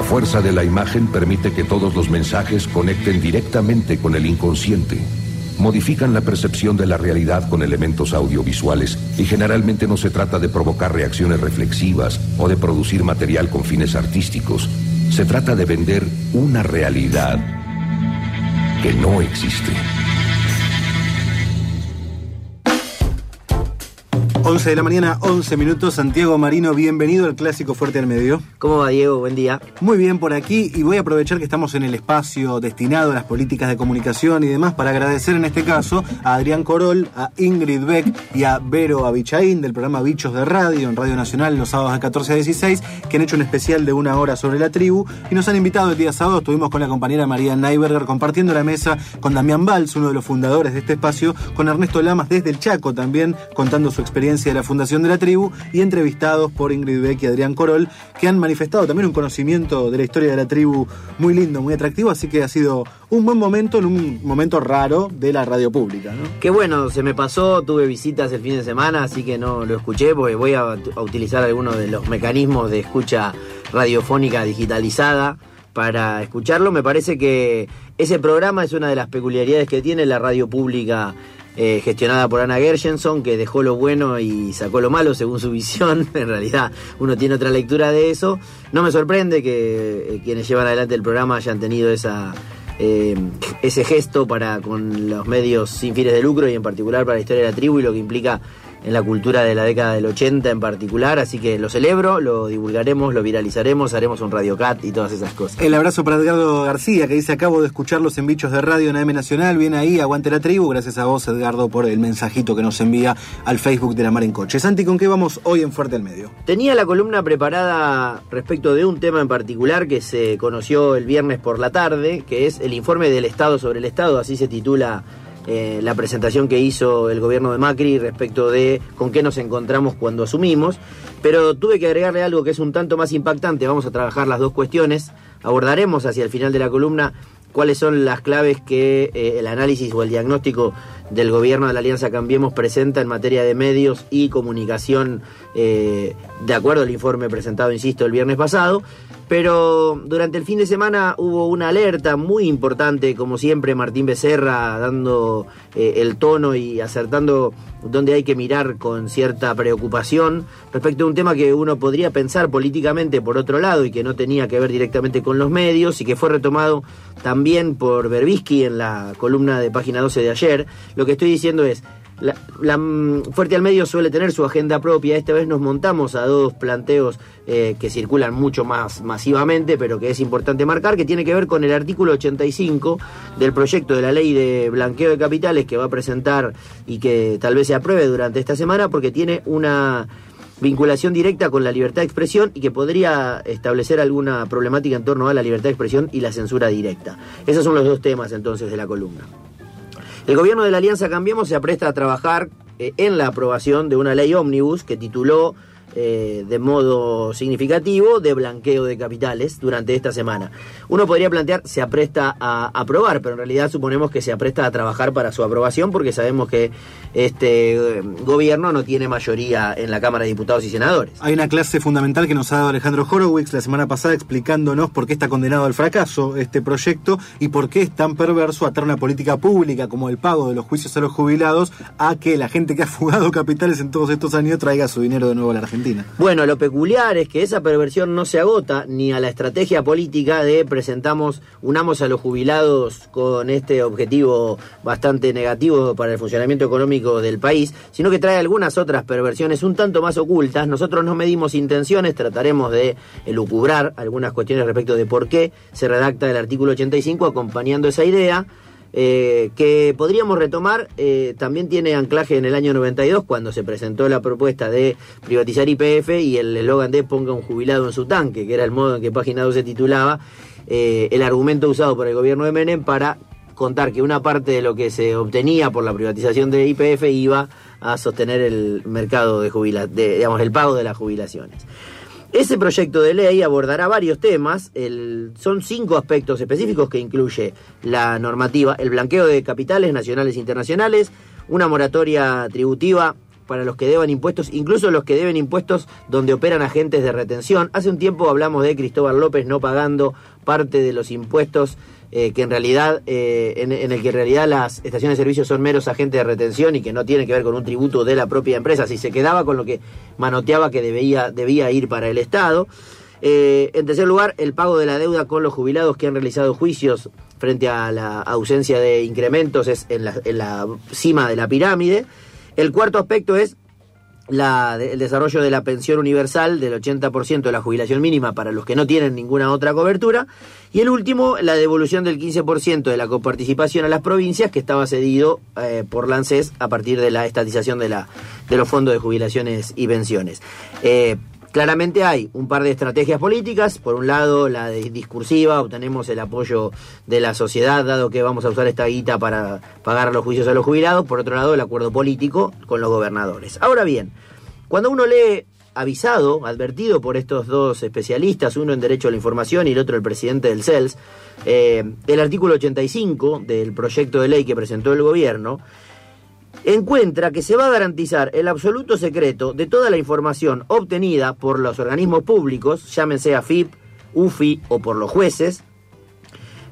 La fuerza de la imagen permite que todos los mensajes conecten directamente con el inconsciente. Modifican la percepción de la realidad con elementos audiovisuales y generalmente no se trata de provocar reacciones reflexivas o de producir material con fines artísticos. Se trata de vender una realidad que no existe. 11 de la mañana, 11 minutos. Santiago Marino, bienvenido al Clásico Fuerte al Medio. ¿Cómo va, Diego? Buen día. Muy bien por aquí y voy a aprovechar que estamos en el espacio destinado a las políticas de comunicación y demás para agradecer en este caso a Adrián Corol, a Ingrid Beck y a Vero Abichaín del programa Bichos de Radio en Radio Nacional los sábados de 14 a 16 que han hecho un especial de una hora sobre la tribu y nos han invitado el día sábado. Estuvimos con la compañera María Neiberger compartiendo la mesa con Damián Valls, uno de los fundadores de este espacio, con Ernesto Lamas desde el Chaco también contando su experiencia de la Fundación de la Tribu y entrevistados por Ingrid Beck y Adrián Corol, que han manifestado también un conocimiento de la historia de la tribu muy lindo, muy atractivo, así que ha sido un buen momento en un momento raro de la radio pública. ¿no? Qué bueno, se me pasó, tuve visitas el fin de semana, así que no lo escuché porque voy a, a utilizar algunos de los mecanismos de escucha radiofónica digitalizada para escucharlo. Me parece que ese programa es una de las peculiaridades que tiene la radio pública eh, gestionada por Ana Gershenson, que dejó lo bueno y sacó lo malo según su visión. en realidad, uno tiene otra lectura de eso. No me sorprende que eh, quienes llevan adelante el programa hayan tenido esa, eh, ese gesto para con los medios sin fines de lucro y en particular para la historia de la tribu y lo que implica en la cultura de la década del 80 en particular, así que lo celebro, lo divulgaremos, lo viralizaremos, haremos un radiocat y todas esas cosas. El abrazo para Edgardo García, que dice, acabo de escucharlos en Bichos de Radio en AM Nacional, bien ahí, aguante la tribu, gracias a vos Edgardo por el mensajito que nos envía al Facebook de la Mar en Coche. Santi, ¿con qué vamos hoy en Fuerte al Medio? Tenía la columna preparada respecto de un tema en particular que se conoció el viernes por la tarde, que es el informe del Estado sobre el Estado, así se titula eh, la presentación que hizo el gobierno de Macri respecto de con qué nos encontramos cuando asumimos, pero tuve que agregarle algo que es un tanto más impactante, vamos a trabajar las dos cuestiones, abordaremos hacia el final de la columna cuáles son las claves que eh, el análisis o el diagnóstico del gobierno de la Alianza Cambiemos presenta en materia de medios y comunicación, eh, de acuerdo al informe presentado, insisto, el viernes pasado. Pero durante el fin de semana hubo una alerta muy importante, como siempre, Martín Becerra dando eh, el tono y acertando dónde hay que mirar con cierta preocupación respecto a un tema que uno podría pensar políticamente por otro lado y que no tenía que ver directamente con los medios y que fue retomado también por Berbisky en la columna de página 12 de ayer. Lo que estoy diciendo es, la, mm, Fuerte al Medio suele tener su agenda propia. Esta vez nos montamos a dos planteos eh, que circulan mucho más masivamente, pero que es importante marcar, que tiene que ver con el artículo 85 del proyecto de la ley de blanqueo de capitales que va a presentar y que tal vez se apruebe durante esta semana, porque tiene una vinculación directa con la libertad de expresión y que podría establecer alguna problemática en torno a la libertad de expresión y la censura directa. Esos son los dos temas entonces de la columna. El gobierno de la Alianza Cambiemos se apresta a trabajar eh, en la aprobación de una ley ómnibus que tituló eh, de modo significativo de blanqueo de capitales durante esta semana. Uno podría plantear se apresta a aprobar, pero en realidad suponemos que se apresta a trabajar para su aprobación porque sabemos que este eh, gobierno no tiene mayoría en la Cámara de Diputados y Senadores. Hay una clase fundamental que nos ha dado Alejandro Horowitz la semana pasada explicándonos por qué está condenado al fracaso este proyecto y por qué es tan perverso atar una política pública como el pago de los juicios a los jubilados a que la gente que ha fugado capitales en todos estos años traiga su dinero de nuevo a la Argentina. Bueno, lo peculiar es que esa perversión no se agota ni a la estrategia política de presentamos, unamos a los jubilados con este objetivo bastante negativo para el funcionamiento económico del país, sino que trae algunas otras perversiones un tanto más ocultas. Nosotros no medimos intenciones, trataremos de elucubrar algunas cuestiones respecto de por qué se redacta el artículo 85 acompañando esa idea. Eh, que podríamos retomar, eh, también tiene anclaje en el año 92 cuando se presentó la propuesta de privatizar IPF y el eslogan de ponga un jubilado en su tanque, que era el modo en que Página 2 se titulaba, eh, el argumento usado por el gobierno de Menem para contar que una parte de lo que se obtenía por la privatización de IPF iba a sostener el mercado de jubilaciones, digamos, el pago de las jubilaciones. Ese proyecto de ley abordará varios temas, son cinco aspectos específicos que incluye la normativa, el blanqueo de capitales nacionales e internacionales, una moratoria tributiva para los que deban impuestos, incluso los que deben impuestos donde operan agentes de retención. Hace un tiempo hablamos de Cristóbal López no pagando parte de los impuestos eh, que en realidad, eh, en, el que en realidad las estaciones de servicio son meros agentes de retención y que no tienen que ver con un tributo de la propia empresa, si se quedaba con lo que manoteaba que debía, debía ir para el Estado. Eh, en tercer lugar, el pago de la deuda con los jubilados que han realizado juicios frente a la ausencia de incrementos es en la, en la cima de la pirámide. El cuarto aspecto es el desarrollo de la pensión universal del 80% de la jubilación mínima para los que no tienen ninguna otra cobertura. Y el último, la devolución del 15% de la coparticipación a las provincias que estaba cedido eh, por la ANSES a partir de la estatización de, la, de los fondos de jubilaciones y pensiones. Eh, claramente hay un par de estrategias políticas. Por un lado, la discursiva, obtenemos el apoyo de la sociedad, dado que vamos a usar esta guita para pagar los juicios a los jubilados. Por otro lado, el acuerdo político con los gobernadores. Ahora bien, cuando uno lee avisado, advertido por estos dos especialistas, uno en Derecho a la Información y el otro el presidente del CELS, eh, el artículo 85 del proyecto de ley que presentó el gobierno, encuentra que se va a garantizar el absoluto secreto de toda la información obtenida por los organismos públicos, llámense AFIP, UFI o por los jueces,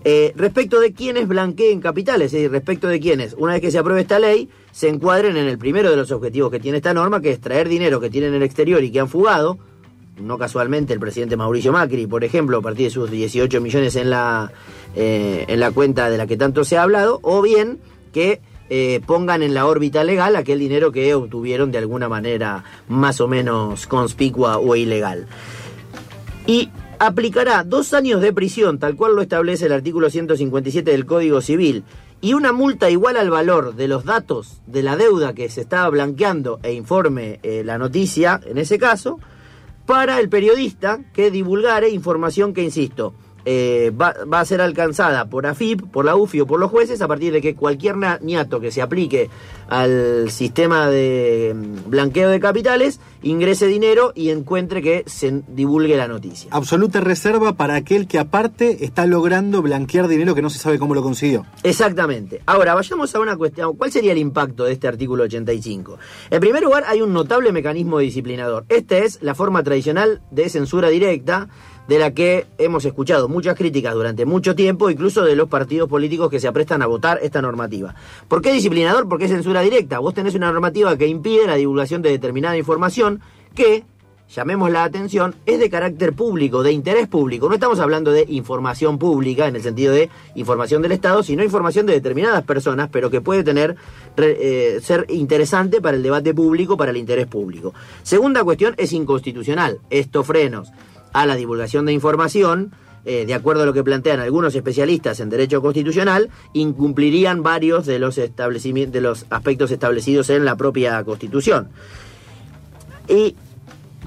eh, respecto de quienes blanqueen capitales, es decir, respecto de quienes, una vez que se apruebe esta ley, se encuadren en el primero de los objetivos que tiene esta norma, que es traer dinero que tienen en el exterior y que han fugado, no casualmente el presidente Mauricio Macri, por ejemplo, a partir de sus 18 millones en la, eh, en la cuenta de la que tanto se ha hablado, o bien que eh, pongan en la órbita legal aquel dinero que obtuvieron de alguna manera más o menos conspicua o ilegal. Y aplicará dos años de prisión, tal cual lo establece el artículo 157 del Código Civil, y una multa igual al valor de los datos de la deuda que se estaba blanqueando e informe eh, la noticia, en ese caso, para el periodista que divulgare información que, insisto, eh, va, a ser alcanzada por AFIP, por la UFI o por los jueces a partir de que cualquier niato que se aplique al sistema de mm, blanqueo de capitales ingrese dinero y encuentre que se divulgue la noticia. Absoluta reserva para aquel que aparte está logrando blanquear dinero que no se sabe cómo lo consiguió. Exactamente. Ahora, vayamos a una cuestión. ¿Cuál sería el impacto de este artículo 85? En primer lugar, hay un notable mecanismo disciplinador. Esta es la forma tradicional de censura directa de la que hemos escuchado muchas críticas durante mucho tiempo, incluso de los partidos políticos que se aprestan a votar esta normativa. ¿Por qué disciplinador? Porque es censura directa. Vos tenés una normativa que impide la divulgación de determinada información que, llamemos la atención, es de carácter público, de interés público. No estamos hablando de información pública en el sentido de información del Estado, sino información de determinadas personas, pero que puede tener eh, ser interesante para el debate público, para el interés público. Segunda cuestión es inconstitucional. Estos frenos a la divulgación de información, eh, de acuerdo a lo que plantean algunos especialistas en derecho constitucional, incumplirían varios de los, de los aspectos establecidos en la propia Constitución. Y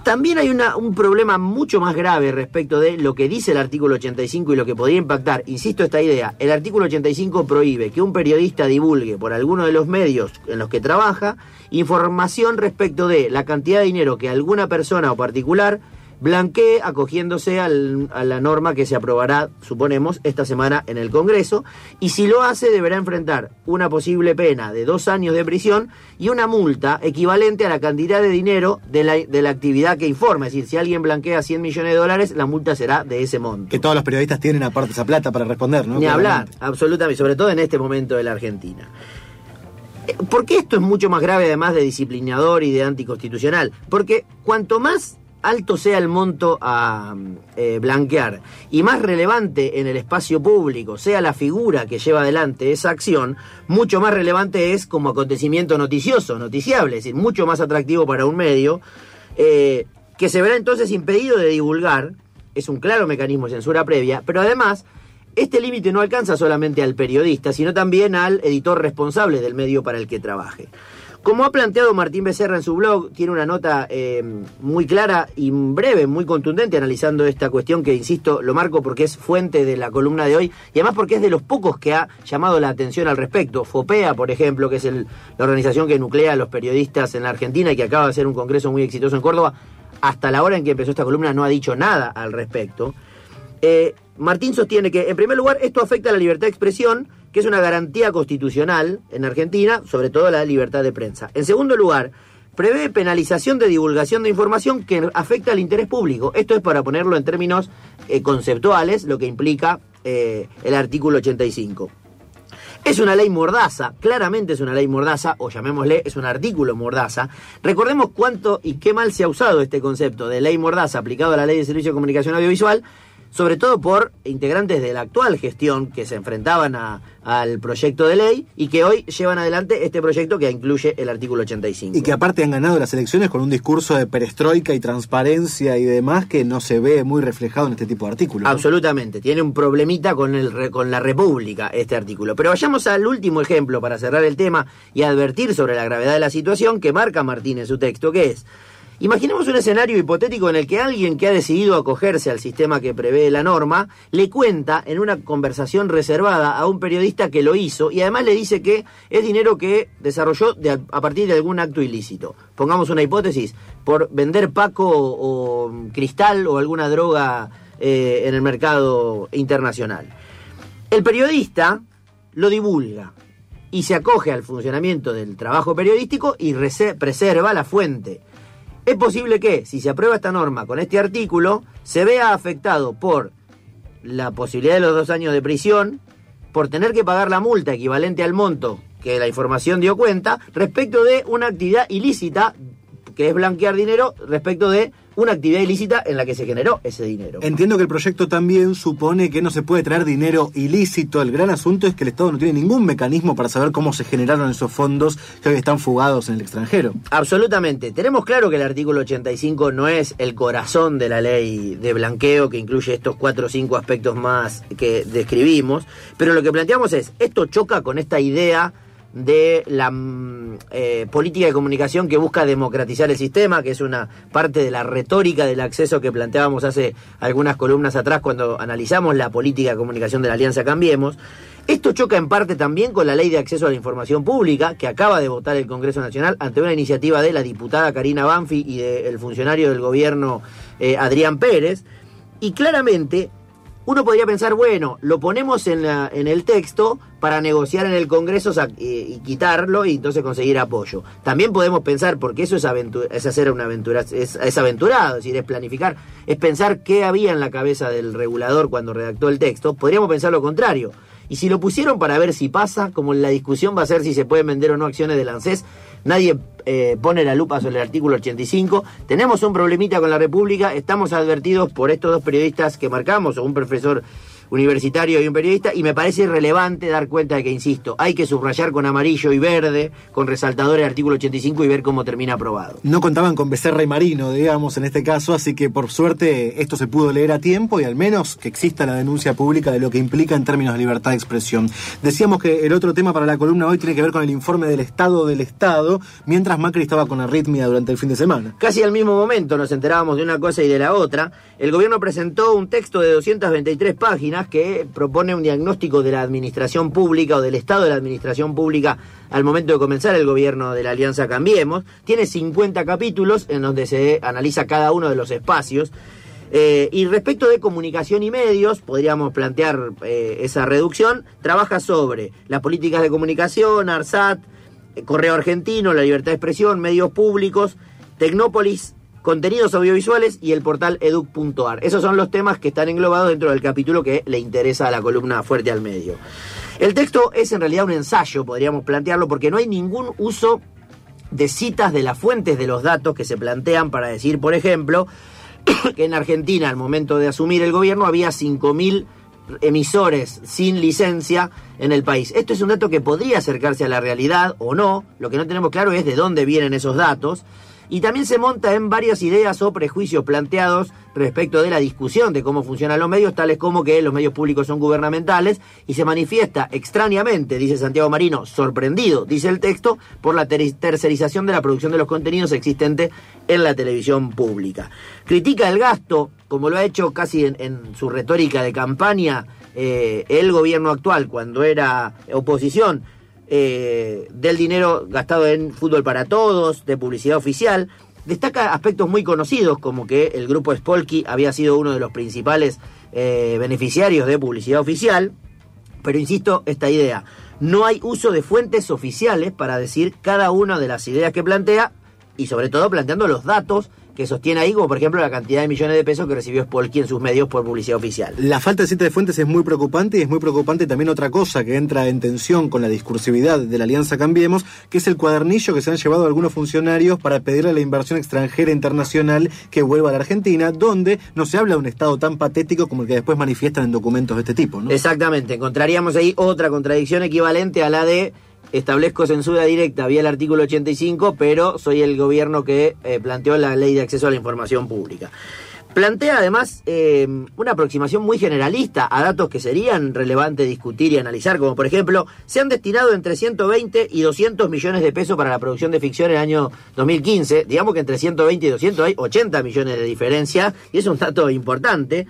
también hay un problema mucho más grave respecto de lo que dice el artículo 85 y lo que podría impactar. Insisto esta idea, el artículo 85 prohíbe que un periodista divulgue por alguno de los medios en los que trabaja información respecto de la cantidad de dinero que alguna persona o particular blanquee acogiéndose a la norma que se aprobará, suponemos, esta semana en el Congreso, y si lo hace deberá enfrentar una posible pena de dos años de prisión y una multa equivalente a la cantidad de dinero de la, de la actividad que informa. Es decir, si alguien blanquea 100 millones de dólares, la multa será de ese monto. Que todos los periodistas tienen aparte esa plata para responder, ¿no? Ni hablar, absolutamente, sobre todo en este momento de la Argentina. ¿Por qué esto es mucho más grave además de disciplinador y de anticonstitucional? Porque cuanto más alto sea el monto a eh, blanquear y más relevante en el espacio público sea la figura que lleva adelante esa acción, mucho más relevante es como acontecimiento noticioso, noticiable, es decir, mucho más atractivo para un medio, eh, que se verá entonces impedido de divulgar, es un claro mecanismo de censura previa, pero además este límite no alcanza solamente al periodista, sino también al editor responsable del medio para el que trabaje. Como ha planteado Martín Becerra en su blog, tiene una nota eh, muy clara y breve, muy contundente analizando esta cuestión que, insisto, lo marco porque es fuente de la columna de hoy y además porque es de los pocos que ha llamado la atención al respecto. FOPEA, por ejemplo, que es la organización que nuclea a los periodistas en la Argentina y que acaba de hacer un congreso muy exitoso en Córdoba, hasta la hora en que empezó esta columna no ha dicho nada al respecto. Eh, Martín sostiene que, en primer lugar, esto afecta a la libertad de expresión, que es una garantía constitucional en Argentina, sobre todo la libertad de prensa. En segundo lugar, prevé penalización de divulgación de información que afecta al interés público. Esto es para ponerlo en términos eh, conceptuales, lo que implica eh, el artículo 85. Es una ley mordaza, claramente es una ley mordaza, o llamémosle, es un artículo mordaza. Recordemos cuánto y qué mal se ha usado este concepto de ley mordaza aplicado a la ley de servicio de comunicación audiovisual sobre todo por integrantes de la actual gestión que se enfrentaban al proyecto de ley y que hoy llevan adelante este proyecto que incluye el artículo 85. Y que aparte han ganado las elecciones con un discurso de perestroika y transparencia y demás que no se ve muy reflejado en este tipo de artículos. Absolutamente, tiene un problemita con, el, con la República este artículo. Pero vayamos al último ejemplo para cerrar el tema y advertir sobre la gravedad de la situación que marca Martín en su texto, que es Imaginemos un escenario hipotético en el que alguien que ha decidido acogerse al sistema que prevé la norma le cuenta en una conversación reservada a un periodista que lo hizo y además le dice que es dinero que desarrolló a partir de algún acto ilícito. Pongamos una hipótesis, por vender paco o, cristal o alguna droga eh, en el mercado internacional. El periodista lo divulga y se acoge al funcionamiento del trabajo periodístico y preserva la fuente es posible que, si se aprueba esta norma con este artículo, se vea afectado por la posibilidad de los dos años de prisión, por tener que pagar la multa equivalente al monto que la información dio cuenta, respecto de una actividad ilícita, que es blanquear dinero, respecto de una actividad ilícita en la que se generó ese dinero. Entiendo que el proyecto también supone que no se puede traer dinero ilícito. El gran asunto es que el Estado no tiene ningún mecanismo para saber cómo se generaron esos fondos que hoy están fugados en el extranjero. Absolutamente. Tenemos claro que el artículo 85 no es el corazón de la ley de blanqueo que incluye estos cuatro o cinco aspectos más que describimos, pero lo que planteamos es, esto choca con esta idea de la mm, eh, política de comunicación que busca democratizar el sistema, que es una parte de la retórica del acceso que planteábamos hace algunas columnas atrás cuando analizamos la política de comunicación de la Alianza Cambiemos. Esto choca en parte también con la ley de acceso a la información pública que acaba de votar el Congreso Nacional ante una iniciativa de la diputada Karina Banfi y del funcionario del gobierno eh, Adrián Pérez. Y claramente uno podría pensar, bueno, lo ponemos en, en el texto para negociar en el Congreso y, quitarlo y entonces conseguir apoyo. También podemos pensar, porque eso es, es hacer una aventura, es, es, aventurado, es decir, es planificar, es pensar qué había en la cabeza del regulador cuando redactó el texto. Podríamos pensar lo contrario. Y si lo pusieron para ver si pasa, como la discusión va a ser si se pueden vender o no acciones del ANSES, nadie eh, pone la lupa sobre el artículo 85. Tenemos un problemita con la República, estamos advertidos por estos dos periodistas que marcamos, o un profesor universitario y un periodista, y me parece relevante dar cuenta de que, insisto, hay que subrayar con amarillo y verde, con resaltador el artículo 85 y ver cómo termina aprobado. No contaban con Becerra y Marino, digamos, en este caso, así que por suerte esto se pudo leer a tiempo y al menos que exista la denuncia pública de lo que implica en términos de libertad de expresión. Decíamos que el otro tema para la columna hoy tiene que ver con el informe del Estado del Estado, mientras Macri estaba con arritmia durante el fin de semana. Casi al mismo momento nos enterábamos de una cosa y de la otra. El gobierno presentó un texto de 223 páginas que propone un diagnóstico de la administración pública o del estado de la administración pública al momento de comenzar el gobierno de la Alianza Cambiemos. Tiene 50 capítulos en donde se analiza cada uno de los espacios. Eh, y respecto de comunicación y medios, podríamos plantear eh, esa reducción, trabaja sobre las políticas de comunicación, ARSAT, eh, Correo Argentino, la libertad de expresión, medios públicos, Tecnópolis, contenidos audiovisuales y el portal educ.ar. Esos son los temas que están englobados dentro del capítulo que le interesa a la columna Fuerte al Medio. El texto es en realidad un ensayo, podríamos plantearlo, porque no hay ningún uso de citas de las fuentes de los datos que se plantean para decir, por ejemplo, que en Argentina al momento de asumir el gobierno había 5.000 emisores sin licencia en el país. Esto es un dato que podría acercarse a la realidad o no, lo que no tenemos claro es de dónde vienen esos datos y también se monta en varias ideas o prejuicios planteados respecto de la discusión de cómo funcionan los medios, tales como que los medios públicos son gubernamentales y se manifiesta extrañamente, dice Santiago Marino, sorprendido, dice el texto, por la tercerización de la producción de los contenidos existente en la televisión pública. Critica el gasto, como lo ha hecho casi en, su retórica de campaña eh, el gobierno actual cuando era oposición eh, del dinero gastado en fútbol para todos, de publicidad oficial. Destaca aspectos muy conocidos, como que el grupo Spolky había sido uno de los principales eh, beneficiarios de publicidad oficial. Pero insisto, esta idea, no hay uso de fuentes oficiales para decir cada una de las ideas que plantea y sobre todo planteando los datos que sostiene ahí, como por ejemplo la cantidad de millones de pesos que recibió Spolky en sus medios por publicidad oficial. La falta de cita de fuentes es muy preocupante y es muy preocupante también otra cosa que entra en tensión con la discursividad de la Alianza Cambiemos, que es el cuadernillo que se han llevado algunos funcionarios para pedirle la inversión extranjera internacional que vuelva a la Argentina, donde no se habla de un Estado tan patético como el que después manifiestan en documentos de este tipo. ¿no? Exactamente, encontraríamos ahí otra contradicción equivalente a la de establezco censura directa vía el artículo 85, pero soy el gobierno que eh, planteó la ley de acceso a la información pública. Plantea además eh, una aproximación muy generalista a datos que serían relevantes discutir y analizar, como por ejemplo, se han destinado entre 120 y 200 millones de pesos para la producción de ficción en el año 2015. Digamos que entre 120 y 200 hay 80 millones de diferencia, y es un dato importante.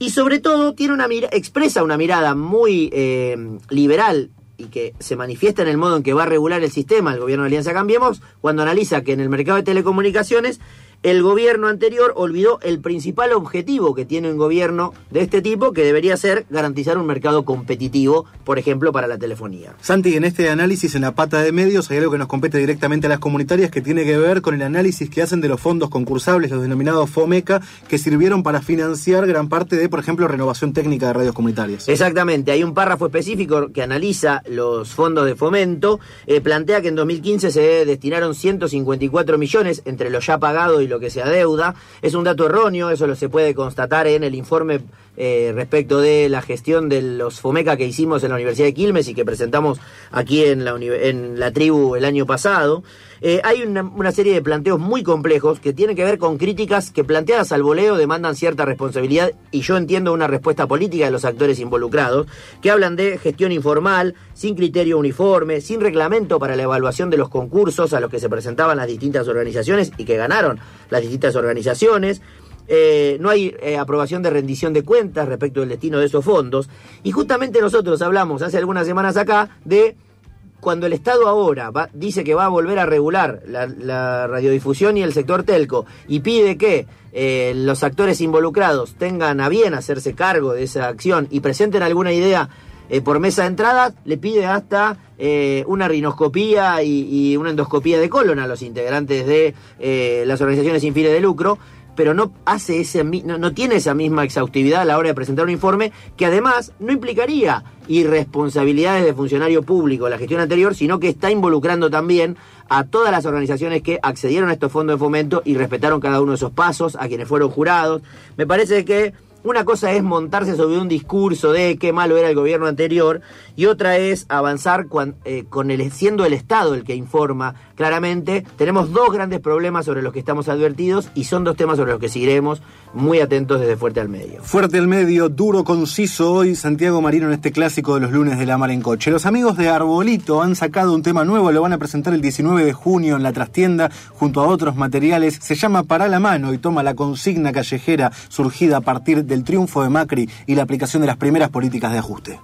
Y sobre todo tiene una expresa una mirada muy eh, liberal y que se manifiesta en el modo en que va a regular el sistema el gobierno de Alianza Cambiemos, cuando analiza que en el mercado de telecomunicaciones el gobierno anterior olvidó el principal objetivo que tiene un gobierno de este tipo, que debería ser garantizar un mercado competitivo, por ejemplo, para la telefonía. Santi, en este análisis en la pata de medios hay algo que nos compete directamente a las comunitarias que tiene que ver con el análisis que hacen de los fondos concursables, los denominados FOMECA, que sirvieron para financiar gran parte de, por ejemplo, renovación técnica de radios comunitarias. Exactamente, hay un párrafo específico que analiza los fondos de fomento, eh, plantea que en 2015 se destinaron 154 millones entre lo ya pagado y lo que se adeuda. Es un dato erróneo, eso lo se puede constatar en el informe eh, respecto de la gestión de los FOMECA que hicimos en la Universidad de Quilmes y que presentamos aquí en la, en la tribu el año pasado. Eh, hay una, serie de planteos muy complejos que tienen que ver con críticas que planteadas al voleo demandan cierta responsabilidad y yo entiendo una respuesta política de los actores involucrados, que hablan de gestión informal, sin criterio uniforme, sin reglamento para la evaluación de los concursos a los que se presentaban las distintas organizaciones y que ganaron las distintas organizaciones. Eh, no hay eh, aprobación de rendición de cuentas respecto del destino de esos fondos. Y justamente nosotros hablamos hace algunas semanas acá de cuando el Estado ahora dice que va a volver a regular la, radiodifusión y el sector telco y pide que eh, los actores involucrados tengan a bien hacerse cargo de esa acción y presenten alguna idea por mesa de entrada, le pide hasta una rinoscopía y, una endoscopía de colon a los integrantes de las organizaciones sin fines de lucro pero no hace ese no, tiene esa misma exhaustividad a la hora de presentar un informe que además no implicaría irresponsabilidades de funcionario público la gestión anterior, sino que está involucrando también a todas las organizaciones que accedieron a estos fondos de fomento y respetaron cada uno de esos pasos, a quienes fueron jurados. Me parece que una cosa es montarse sobre un discurso de qué malo era el gobierno anterior y otra es avanzar eh, con el, siendo el Estado el que informa claramente. Tenemos dos grandes problemas sobre los que estamos advertidos y son dos temas sobre los que seguiremos muy atentos desde Fuerte al Medio. Fuerte al Medio, duro, conciso hoy, Santiago Marino en este clásico de los lunes de la mar en coche. Los amigos de Arbolito han sacado un tema nuevo, lo van a presentar el 19 de junio en la trastienda junto a otros materiales. Se llama Para la mano y toma la consigna callejera surgida a partir de del triunfo de Macri y la aplicación de las primeras políticas de ajuste.